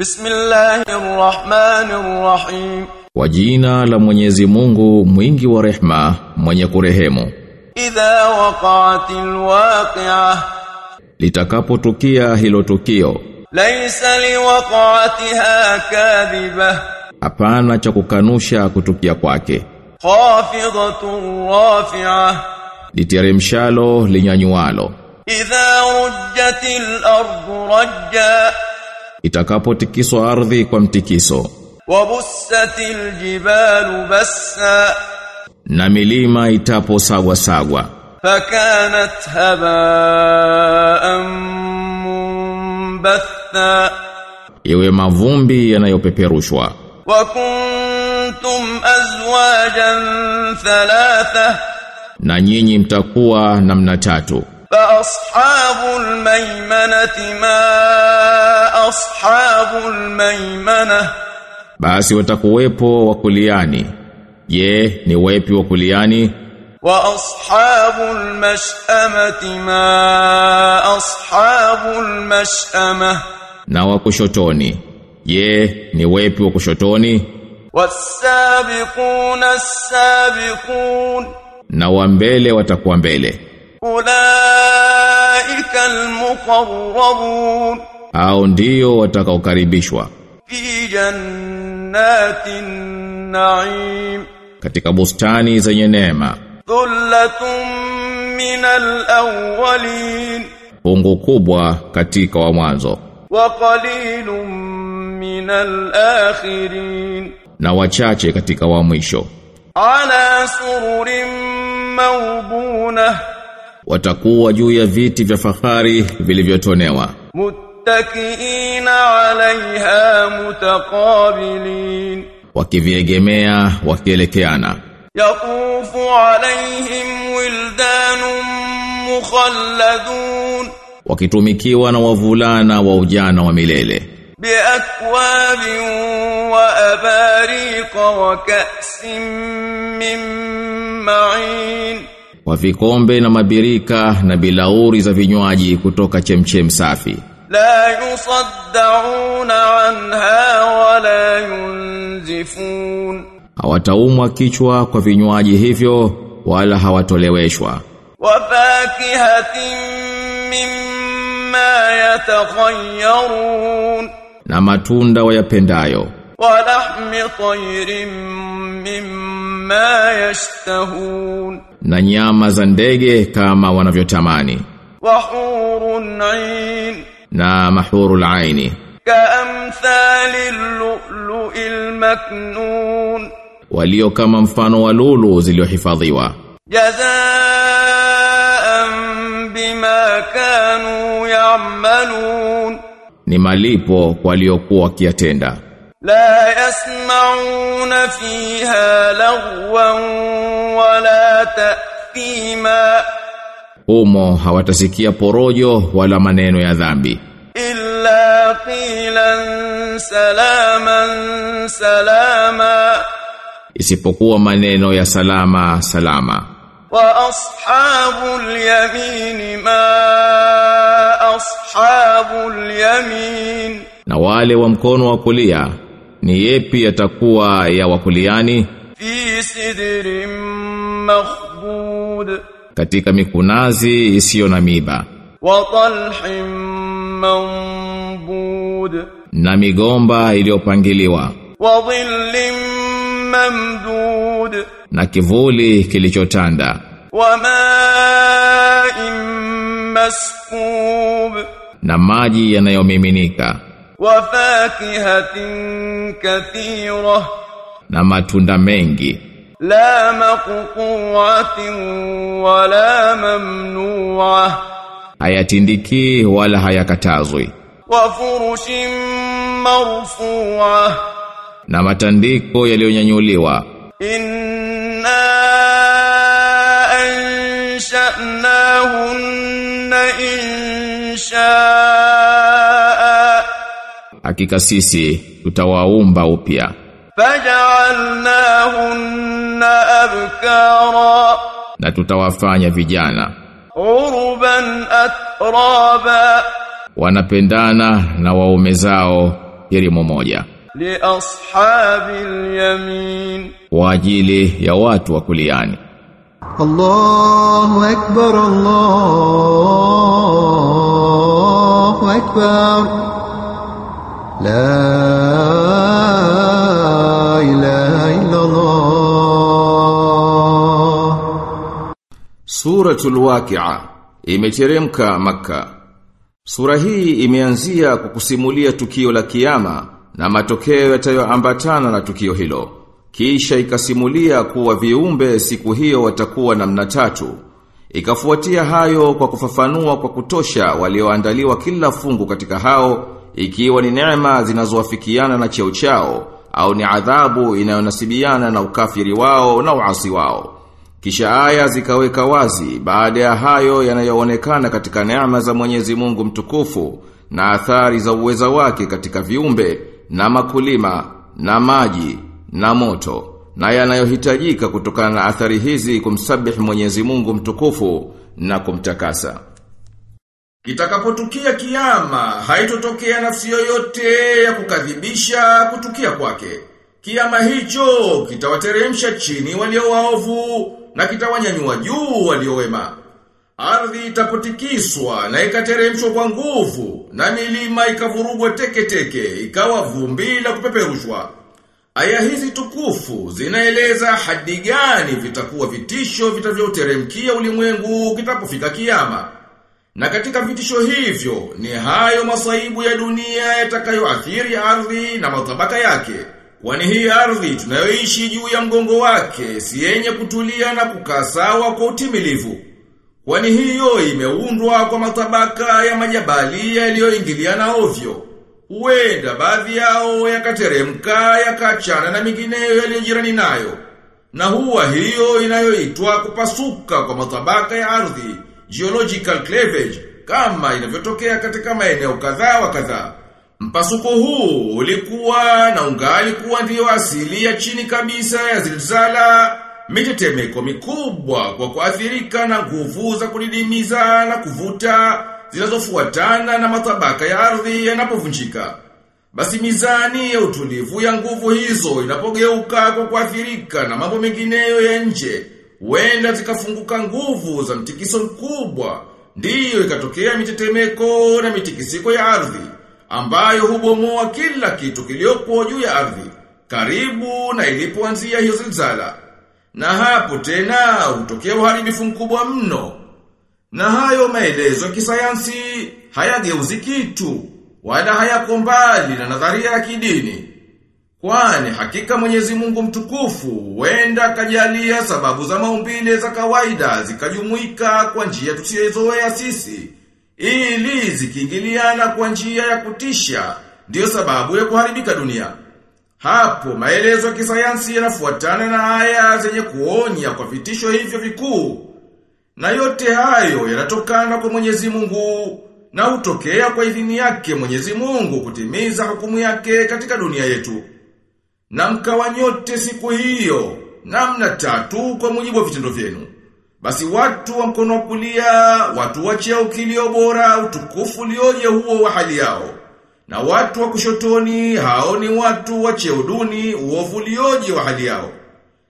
Bismillahirrahmanirrahim. Kwa jina la Mwenyezi Mungu mwingi wa rehma mwenye kurehemu. Idha waqa'atil waqi'ah. Litakapotukia hilo tukio. Laysa liwaqa'atiha kadhiba. hapana cha kukanusha kutukia kwake. Khafidatun rafi'ah. Literemshalo linyanyualo. Idha rujjatil ardu rajja itakapotikiswa ardhi kwa mtikiso. Wa bussatil jibalu bassa. Na milima itapo sagwa. Sagwa fakanat haba'an munbatha. Iwe mavumbi yanayopeperushwa. Wa kuntum azwajan thalatha. Na nyinyi mtakuwa namna tatu fa ashabul maymanati ma ashabul maymana basi watakuwepo wakuliani je ni wepi wakuliani wa ashabul mash'amati ma ashabul mash'amah na wakushotoni je ni wepi wakushotoni والسابقون السابقون na wa mbele watakuwa mbele ulaika almuqarrabun, au ndio watakaokaribishwa fi jannatin naim, katika bustani zenye neema. Dhullatun min alawwalin, pungu kubwa katika wa mwanzo. Wa qalilun min alakhirin, na wachache katika wa mwisho. Ala sururin mawbunah watakuwa juu ya viti vya fahari vilivyotonewa. Muttakiina alaiha mutaqabilin. Wakiviegemea wakielekeana. Yaqufu alaihim wildanun mukhalladun. Wakitumikiwa na wavulana wa ujana wa milele. Biakwabin wa abariq wa ka'sin min ma'in kwa vikombe na mabirika na bilauri za vinywaji kutoka chemchem safi. La yusaddauna anha wala yunzifun. Hawataumwa kichwa kwa vinywaji hivyo wala hawatoleweshwa. Wa fakihatin mimma yatakhayyarun na matunda wayapendayo. Wa lahmi tayrin mimma ma yashtahun. Na nyama za ndege kama wanavyotamani. Wa hurun ain na mahurul aini kaamthalil lu'lu'il maknun walio kama mfano wa lulu ziliohifadhiwa. Jazaan bima kanu ya'malun. Ni malipo waliokuwa wakiatenda لا يسمعون فيها لغوا ولا تأثيما humo hawatasikia porojo wala maneno ya dhambi إلا قيلا سلاما سلاما isipokuwa maneno ya salama salama وأصحاب اليمين ما أصحاب اليمين na wale wa mkono wa kulia ni yepi yatakuwa ya wakuliani? Fi sidrim makhbud. Katika mikunazi isiyo na miba wa talhim na migomba iliyopangiliwa. Wa dhillim mamdud. Na kivuli kilichotanda. Wa ma'in maskub. Na maji yanayomiminika wafakihatin kathira, na matunda mengi. La maquwatin wala mamnua, hayatindiki wala hayakatazwi. Wa furushin marfua, na matandiko yaliyonyanyuliwa. hakika sisi tutawaumba upya. Faj'alnahunna abkara. Na tutawafanya vijana. Uruban atraba. Wanapendana na waume zao kirimu moja. Li ashabil yamin. Wa ajili ya watu wa kuliani. Allahu akbar Allahu akbar. La ilaha illallah Suratul Waqi'a imeteremka Makka Sura hii imeanzia kukusimulia tukio la kiyama na matokeo yatayoambatana na tukio hilo. Kisha ikasimulia kuwa viumbe siku hiyo watakuwa namna tatu. Ikafuatia hayo kwa kufafanua kwa kutosha walioandaliwa kila fungu katika hao ikiwa ni neema zinazowafikiana na cheo chao au ni adhabu inayonasibiana na ukafiri wao na uasi wao. Kisha aya zikaweka wazi baada ya hayo yanayoonekana katika neema za Mwenyezi Mungu mtukufu na athari za uweza wake katika viumbe na makulima na maji na moto na yanayohitajika kutokana na athari hizi kumsabihi Mwenyezi Mungu mtukufu na kumtakasa. Kitakapotukia kiyama, haitotokea nafsi yoyote ya kukadhibisha kutukia kwake. Kiyama hicho kitawateremsha chini walio waovu na kitawanyanyua juu walio wema. Ardhi itapotikiswa na ikateremshwa kwa nguvu na milima ikavurugwa teke teke ikawa vumbi la kupeperushwa. Aya hizi tukufu zinaeleza hadi gani vitakuwa vitisho vitavyoteremkia ulimwengu kitapofika kiyama. Na katika vitisho hivyo ni hayo masaibu ya dunia yatakayoathiri ardhi na matabaka yake. Kwani hii ardhi tunayoishi juu ya mgongo wake si yenye kutulia na kukaa sawa kwa utimilivu. Kwani hiyo imeundwa kwa matabaka ya majabali yaliyoingiliana ovyo. Huenda baadhi yao yakateremka yakachana na mingineyo yaliyojirani nayo. Na huwa hiyo inayoitwa kupasuka kwa matabaka ya ardhi, geological cleavage, kama inavyotokea katika maeneo kadhaa wa kadhaa. Mpasuko huu ulikuwa na ungali kuwa ndiyo asili ya chini kabisa ya zilzala, mitetemeko mikubwa kwa kuathirika na nguvu za kudidimiza na kuvuta zinazofuatana na matabaka ya ardhi yanapovunjika. Basi mizani ya utulivu ya nguvu hizo inapogeuka kwa kuathirika na mambo mengineyo ya nje, huenda zikafunguka nguvu za mtikiso mkubwa, ndiyo ikatokea mitetemeko na mitikisiko ya ardhi ambayo hubomoa kila kitu kiliopo juu ya ardhi, karibu na ilipoanzia hiyo zilzala. Na hapo tena hutokea uharibifu mkubwa mno. Na hayo maelezo ya kisayansi hayageuzi kitu, wala hayako mbali na nadharia ya kidini. Kwani hakika Mwenyezi Mungu mtukufu huenda kajalia sababu za maumbile za kawaida zikajumuika kwa njia tusiyozoea sisi ili zikiingiliana kwa njia ya kutisha ndiyo sababu ya kuharibika dunia. Hapo maelezo ya kisayansi yanafuatana na haya zenye kuonya kwa vitisho hivyo vikuu. Na yote hayo yanatokana kwa Mwenyezi Mungu na hutokea kwa idhini yake Mwenyezi Mungu kutimiza hukumu yake katika dunia yetu. Na mkawa nyote siku hiyo namna tatu kwa mujibu wa vitendo vyenu. Basi watu wa mkono wa kulia, watu wa cheo kilio bora, utukufu ulioje huo wa hali yao. Na watu wa kushotoni, hao ni watu wa cheo duni, uovu ulioje wa hali yao.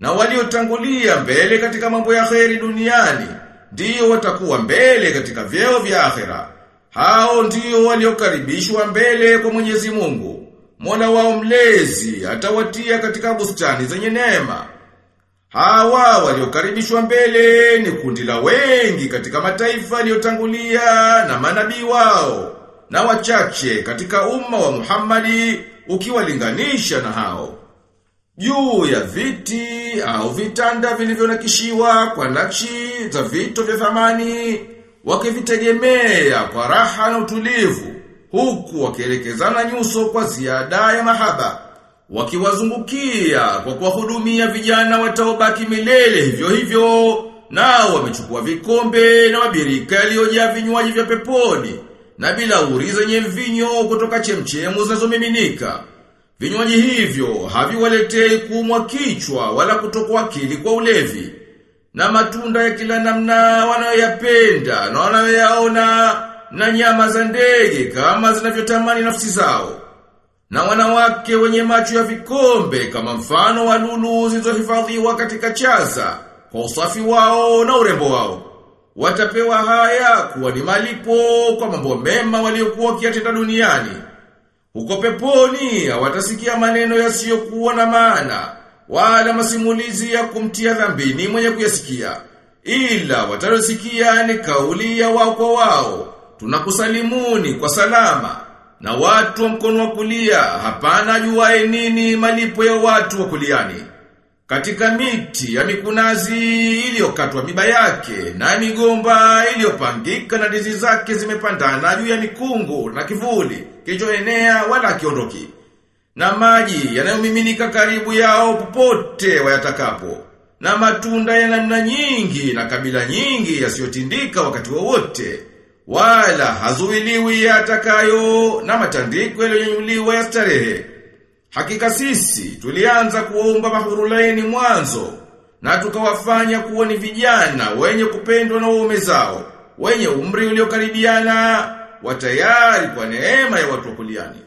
Na waliotangulia mbele katika mambo ya kheri duniani, ndio watakuwa mbele katika vyeo vya akhera. Hao ndio waliokaribishwa mbele kwa Mwenyezi Mungu. Mola wao mlezi atawatia katika bustani zenye neema. Hawa waliokaribishwa mbele ni kundi la wengi katika mataifa yaliyotangulia na manabii wao na wachache katika umma wa Muhammadi ukiwalinganisha na hao. Juu ya viti au vitanda vilivyonakishiwa kwa nakshi za vito vya thamani wakivitegemea kwa raha na utulivu huku wakielekezana nyuso kwa ziada ya mahaba wakiwazungukia kwa kuwahudumia vijana wataobaki milele hivyo hivyo nao wamechukua vikombe na mabirika yaliyojaa vinywaji vya peponi na bila uri zenye mvinyo kutoka chemchemu zinazomiminika. Vinywaji hivyo haviwaletei kuumwa kichwa wala kutokwa akili kwa ulevi na matunda ya kila namna wanayoyapenda na wanayoyaona na nyama za ndege kama zinavyotamani nafsi zao na wanawake wenye macho ya vikombe kama mfano wa lulu zilizohifadhiwa katika chaza kwa usafi wao na urembo wao. Watapewa haya kuwa ni malipo kwa mambo mema waliokuwa wakiyatenda duniani. Huko peponi hawatasikia maneno yasiyokuwa na maana wala masimulizi ya kumtia dhambini mwenye kuyasikia. Ila watarosikia ni kauli ya wao kwa wao. Tunakusalimuni kwa salama. Na watu wa mkono wa kulia hapana ajuaye nini malipo ya watu wa kuliani. Katika miti ya mikunazi iliyokatwa miba yake na migomba iliyopangika na ndizi zake zimepandana juu ya mikungu na kivuli kilichoenea wala kiondoki. Na maji yanayomiminika karibu yao popote wayatakapo. Na matunda ya namna nyingi na kabila nyingi yasiyotindika wakati wowote wala hazuiliwi atakayo na matandiko yaliyonyuliwa ya starehe. Hakika sisi tulianza kuomba mahurulaini mwanzo na tukawafanya kuwa ni vijana wenye kupendwa na waume zao, wenye umri uliokaribiana, watayari kwa neema ya watu wa kuliani.